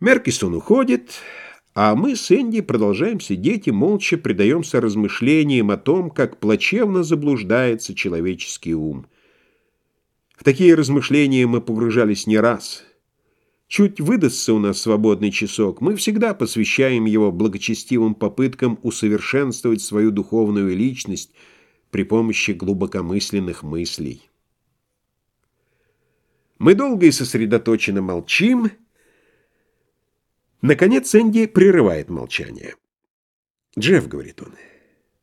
Меркисон уходит, а мы с Энди продолжаем сидеть и молча предаемся размышлениям о том, как плачевно заблуждается человеческий ум. В такие размышления мы погружались не раз. Чуть выдастся у нас свободный часок, мы всегда посвящаем его благочестивым попыткам усовершенствовать свою духовную личность при помощи глубокомысленных мыслей. Мы долго и сосредоточенно молчим, Наконец Энди прерывает молчание. «Джефф», — говорит он,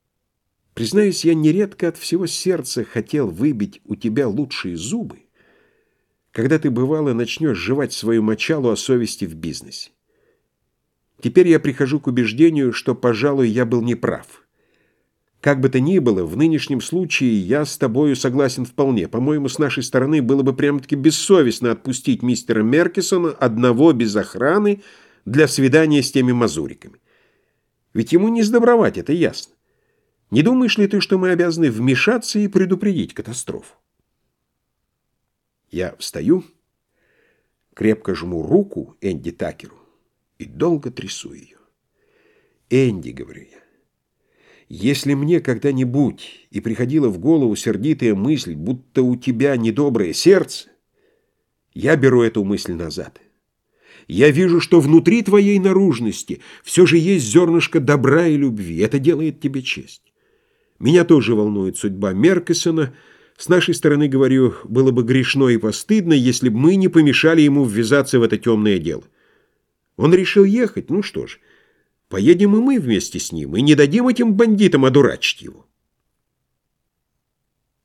— «признаюсь, я нередко от всего сердца хотел выбить у тебя лучшие зубы, когда ты, бывало, начнешь жевать свою мочалу о совести в бизнесе. Теперь я прихожу к убеждению, что, пожалуй, я был неправ. Как бы то ни было, в нынешнем случае я с тобою согласен вполне. По-моему, с нашей стороны было бы прямо-таки бессовестно отпустить мистера Меркисона одного без охраны, для свидания с теми мазуриками. Ведь ему не сдобровать, это ясно. Не думаешь ли ты, что мы обязаны вмешаться и предупредить катастрофу? Я встаю, крепко жму руку Энди Такеру и долго трясу ее. «Энди», — говорю я, — «если мне когда-нибудь и приходила в голову сердитая мысль, будто у тебя недоброе сердце, я беру эту мысль назад». Я вижу, что внутри твоей наружности все же есть зернышко добра и любви. Это делает тебе честь. Меня тоже волнует судьба Меркесона. С нашей стороны, говорю, было бы грешно и постыдно, если бы мы не помешали ему ввязаться в это темное дело. Он решил ехать, ну что ж, поедем и мы вместе с ним, и не дадим этим бандитам одурачить его.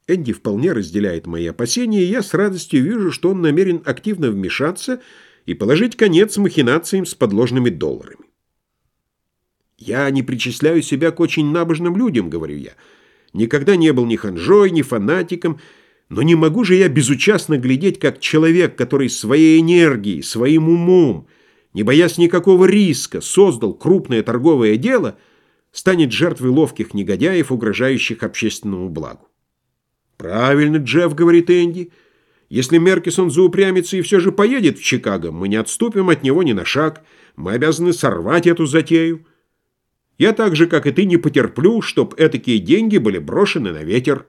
Энди вполне разделяет мои опасения, и я с радостью вижу, что он намерен активно вмешаться и положить конец махинациям с подложными долларами. «Я не причисляю себя к очень набожным людям», — говорю я. «Никогда не был ни ханжой, ни фанатиком, но не могу же я безучастно глядеть, как человек, который своей энергией, своим умом, не боясь никакого риска, создал крупное торговое дело, станет жертвой ловких негодяев, угрожающих общественному благу». «Правильно, Джефф», — говорит Энди, — если Меркисон заупрямится и все же поедет в Чикаго, мы не отступим от него ни на шаг. Мы обязаны сорвать эту затею. Я так же, как и ты, не потерплю, чтоб этакие деньги были брошены на ветер».